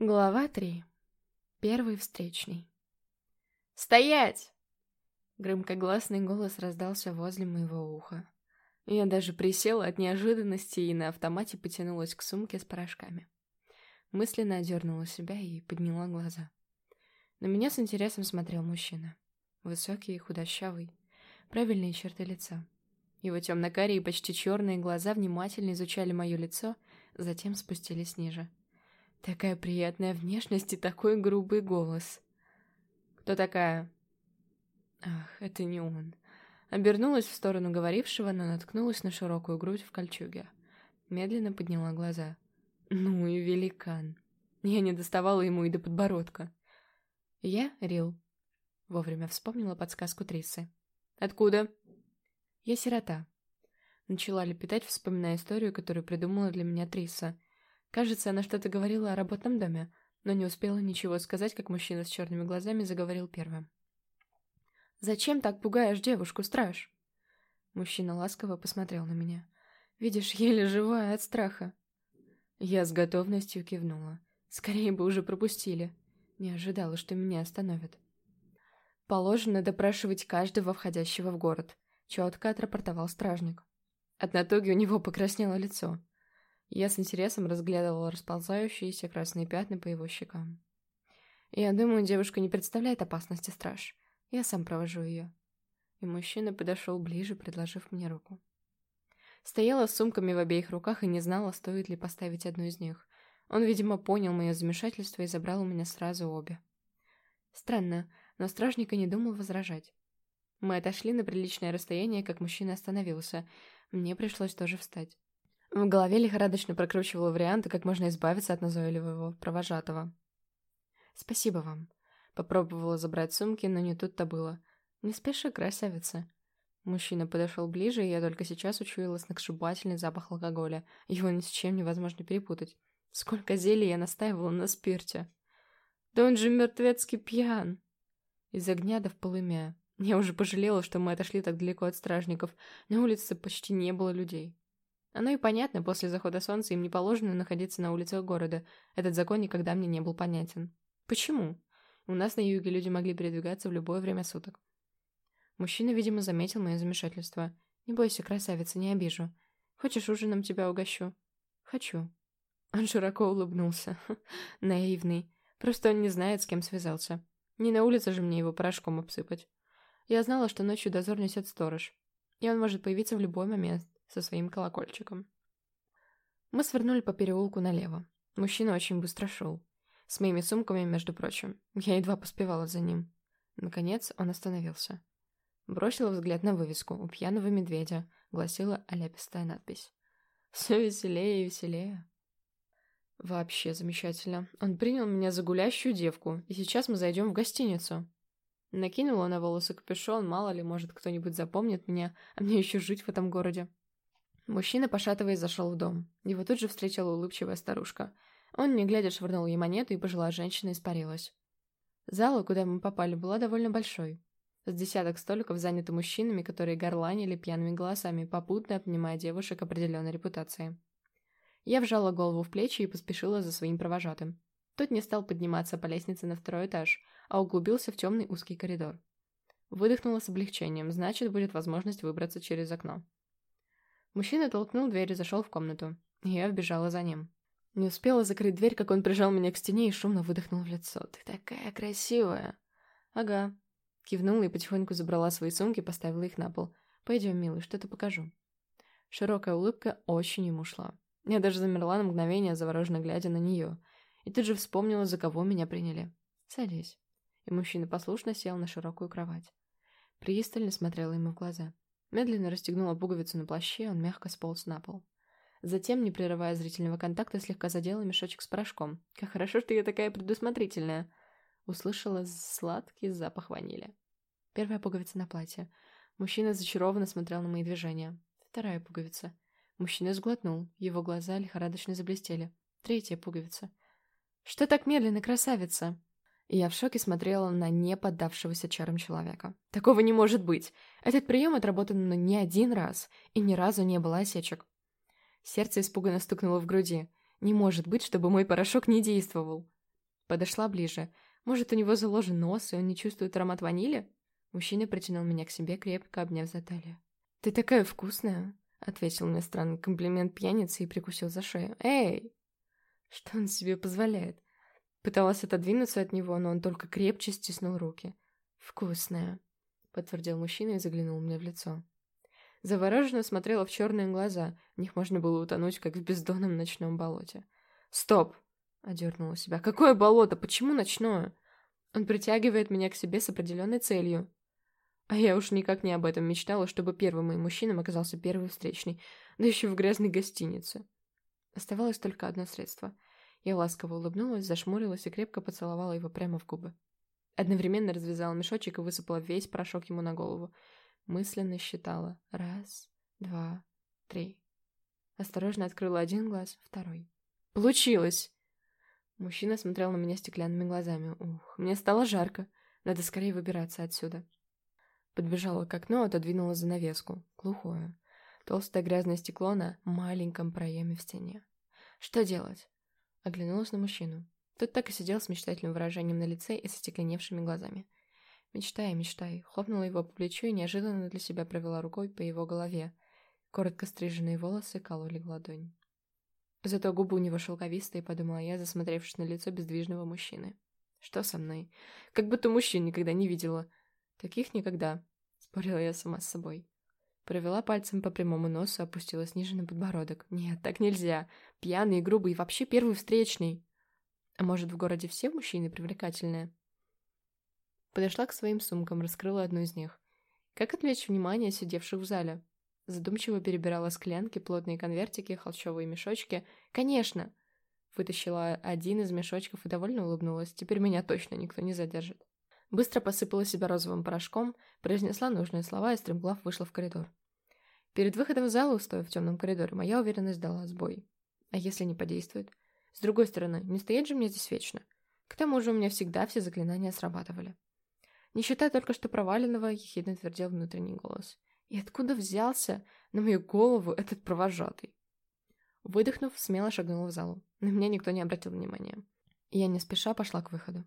Глава 3. Первый встречный. «Стоять!» Громкогласный голос раздался возле моего уха. Я даже присела от неожиданности и на автомате потянулась к сумке с порошками. Мысленно одернула себя и подняла глаза. На меня с интересом смотрел мужчина. Высокий и худощавый, правильные черты лица. Его темно-карие, почти черные глаза внимательно изучали мое лицо, затем спустились ниже. Такая приятная внешность и такой грубый голос. «Кто такая?» Ах, это не он. Обернулась в сторону говорившего, но наткнулась на широкую грудь в кольчуге. Медленно подняла глаза. Ну и великан. Я не доставала ему и до подбородка. «Я Рил», — вовремя вспомнила подсказку Трисы. «Откуда?» «Я сирота». Начала лепетать, вспоминая историю, которую придумала для меня Триса. Кажется, она что-то говорила о работном доме, но не успела ничего сказать, как мужчина с черными глазами заговорил первым. «Зачем так пугаешь девушку, страж?» Мужчина ласково посмотрел на меня. «Видишь, еле живая от страха». Я с готовностью кивнула. Скорее бы уже пропустили. Не ожидала, что меня остановят. Положено допрашивать каждого входящего в город. Четко отрапортовал стражник. От натуги у него покраснело лицо. Я с интересом разглядывала расползающиеся красные пятна по его щекам. Я думаю, девушка не представляет опасности страж. Я сам провожу ее. И мужчина подошел ближе, предложив мне руку. Стояла с сумками в обеих руках и не знала, стоит ли поставить одну из них. Он, видимо, понял мое замешательство и забрал у меня сразу обе. Странно, но стражник и не думал возражать. Мы отошли на приличное расстояние, как мужчина остановился. Мне пришлось тоже встать. В голове лихорадочно прокручивала варианты, как можно избавиться от назойливого провожатого. «Спасибо вам». Попробовала забрать сумки, но не тут-то было. «Не спеши, красавица». Мужчина подошел ближе, и я только сейчас учуяла сногсшибательный запах алкоголя. Его ни с чем невозможно перепутать. Сколько зелий я настаивала на спирте. Да он же мертвецкий пьян. Из огня до полымя. Я уже пожалела, что мы отошли так далеко от стражников. На улице почти не было людей. Оно и понятно, после захода солнца им не положено находиться на улицах города. Этот закон никогда мне не был понятен. Почему? У нас на юге люди могли передвигаться в любое время суток. Мужчина, видимо, заметил мое замешательство. «Не бойся, красавица, не обижу. Хочешь, ужином тебя угощу?» «Хочу». Он широко улыбнулся. Наивный. Просто он не знает, с кем связался. Не на улице же мне его порошком обсыпать. Я знала, что ночью дозор несет сторож. И он может появиться в любой момент со своим колокольчиком. Мы свернули по переулку налево. Мужчина очень быстро шел. С моими сумками, между прочим. Я едва поспевала за ним. Наконец он остановился. Бросила взгляд на вывеску. У пьяного медведя гласила оляпистая надпись. Все веселее и веселее. Вообще замечательно. Он принял меня за гулящую девку, и сейчас мы зайдем в гостиницу. Накинула на волосы капюшон, мало ли, может, кто-нибудь запомнит меня, а мне еще жить в этом городе. Мужчина, пошатываясь, зашел в дом. Его тут же встретила улыбчивая старушка. Он, не глядя, швырнул ей монету, и пожилая женщина испарилась. Зала, куда мы попали, была довольно большой. С десяток столиков заняты мужчинами, которые горланили пьяными голосами, попутно обнимая девушек определенной репутации. Я вжала голову в плечи и поспешила за своим провожатым. Тот не стал подниматься по лестнице на второй этаж, а углубился в темный узкий коридор. Выдохнула с облегчением, значит, будет возможность выбраться через окно. Мужчина толкнул дверь и зашел в комнату. Я вбежала за ним. Не успела закрыть дверь, как он прижал меня к стене и шумно выдохнул в лицо. «Ты такая красивая!» «Ага». Кивнула и потихоньку забрала свои сумки поставила их на пол. «Пойдем, милый, что-то покажу». Широкая улыбка очень ему шла. Я даже замерла на мгновение, завороженно глядя на нее. И тут же вспомнила, за кого меня приняли. «Садись». И мужчина послушно сел на широкую кровать. Пристально смотрела ему в глаза. Медленно расстегнула пуговицу на плаще, он мягко сполз на пол. Затем, не прерывая зрительного контакта, слегка задела мешочек с порошком. «Как хорошо, что я такая предусмотрительная!» Услышала сладкий запах ванили. Первая пуговица на платье. Мужчина зачарованно смотрел на мои движения. Вторая пуговица. Мужчина сглотнул, его глаза лихорадочно заблестели. Третья пуговица. «Что так медленно, красавица?» И я в шоке смотрела на не поддавшегося чарам человека. Такого не может быть. Этот прием отработан не один раз, и ни разу не было осечек. Сердце испуганно стукнуло в груди. Не может быть, чтобы мой порошок не действовал. Подошла ближе. Может, у него заложен нос, и он не чувствует аромат ванили? Мужчина притянул меня к себе, крепко обняв за талию. «Ты такая вкусная!» — ответил мне странный комплимент пьяницы и прикусил за шею. «Эй!» Что он себе позволяет? Пыталась отодвинуться от него, но он только крепче стиснул руки. «Вкусная!» — подтвердил мужчина и заглянул мне в лицо. Завороженно смотрела в черные глаза. В них можно было утонуть, как в бездонном ночном болоте. «Стоп!» — одернула себя. «Какое болото? Почему ночное?» Он притягивает меня к себе с определенной целью. А я уж никак не об этом мечтала, чтобы первым моим мужчином оказался первый встречный, да еще в грязной гостинице. Оставалось только одно средство. Я ласково улыбнулась, зашмурилась и крепко поцеловала его прямо в губы. Одновременно развязала мешочек и высыпала весь порошок ему на голову. Мысленно считала. Раз, два, три. Осторожно открыла один глаз, второй. «Получилось!» Мужчина смотрел на меня стеклянными глазами. Ух, мне стало жарко. Надо скорее выбираться отсюда. Подбежала к окну, отодвинула занавеску. Глухое. Толстое грязное стекло на маленьком проеме в стене. Что делать? Оглянулась на мужчину. Тот так и сидел с мечтательным выражением на лице и со стекленевшими глазами. «Мечтай, мечтай», хлопнула его по плечу и неожиданно для себя провела рукой по его голове. Коротко стриженные волосы кололи ладонь. Зато губы у него шелковистые, подумала я, засмотревшись на лицо бездвижного мужчины. Что со мной? Как будто мужчин никогда не видела. Таких никогда, спорила я сама с собой. Провела пальцем по прямому носу, опустилась ниже на подбородок. Нет, так нельзя. Пьяный, грубый и вообще первый встречный. А может, в городе все мужчины привлекательные? Подошла к своим сумкам, раскрыла одну из них. Как отвлечь внимание сидевших в зале? Задумчиво перебирала склянки, плотные конвертики, холщовые мешочки. «Конечно!» Вытащила один из мешочков и довольно улыбнулась. «Теперь меня точно никто не задержит». Быстро посыпала себя розовым порошком, произнесла нужные слова и стремглав вышла в коридор. Перед выходом в зал, стоя в темном коридоре, моя уверенность дала сбой. А если не подействует? С другой стороны, не стоять же мне здесь вечно. К тому же у меня всегда все заклинания срабатывали. Не считая только что проваленного, ехидно твердел внутренний голос. И откуда взялся на мою голову этот провожатый? Выдохнув, смело шагнула в залу. На меня никто не обратил внимания. Я не спеша пошла к выходу.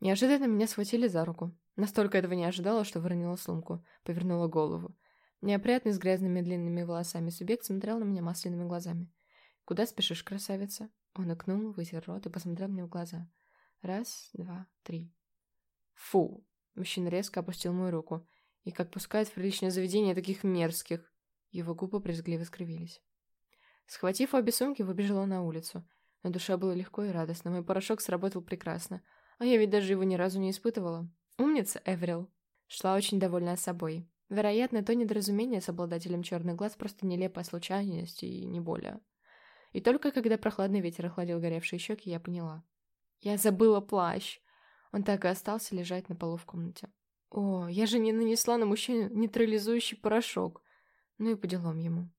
Неожиданно меня схватили за руку. Настолько этого не ожидала, что выронила сумку, повернула голову. Неопрятный с грязными длинными волосами субъект смотрел на меня масляными глазами. «Куда спешишь, красавица?» Он икнул, вытер рот и посмотрел мне в глаза. Раз, два, три. «Фу!» Мужчина резко опустил мою руку. И как пускает в приличное заведение таких мерзких. Его губы брезгливо скривились. Схватив обе сумки, выбежала на улицу. На душе было легко и радостно. Мой порошок сработал прекрасно. А я ведь даже его ни разу не испытывала. Умница, Эврил. Шла очень довольна собой. Вероятно, то недоразумение с обладателем черных глаз просто нелепая случайность и не более. И только когда прохладный ветер охладил горевшие щеки, я поняла. Я забыла плащ. Он так и остался лежать на полу в комнате. О, я же не нанесла на мужчину нейтрализующий порошок. Ну и по делам ему.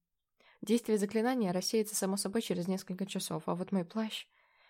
Действие заклинания рассеется само собой через несколько часов, а вот мой плащ...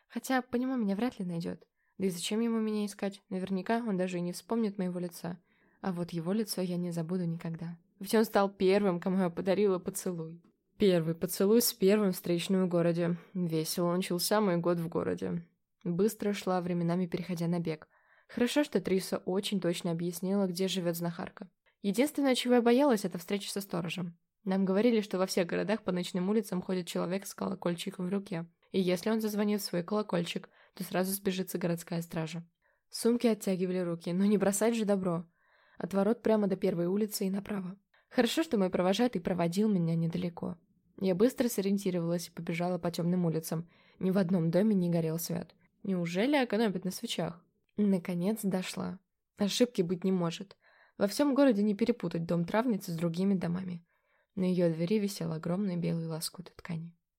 Хотя по нему меня вряд ли найдет. Да и зачем ему меня искать? Наверняка он даже и не вспомнит моего лица. А вот его лицо я не забуду никогда. Ведь он стал первым, кому я подарила поцелуй. Первый поцелуй с первым встречным в городе. Весело начался мой год в городе. Быстро шла, временами переходя на бег. Хорошо, что Триса очень точно объяснила, где живет знахарка. Единственное, чего я боялась, это встреча со сторожем. Нам говорили, что во всех городах по ночным улицам ходит человек с колокольчиком в руке. И если он зазвонит в свой колокольчик, то сразу сбежится городская стража. Сумки оттягивали руки, но не бросать же добро. От ворот прямо до первой улицы и направо. Хорошо, что мой провожатый проводил меня недалеко. Я быстро сориентировалась и побежала по темным улицам. Ни в одном доме не горел свет. Неужели экономят на свечах? Наконец дошла. Ошибки быть не может. Во всем городе не перепутать дом травницы с другими домами. На ее двери висел огромный белый лоскут ткани.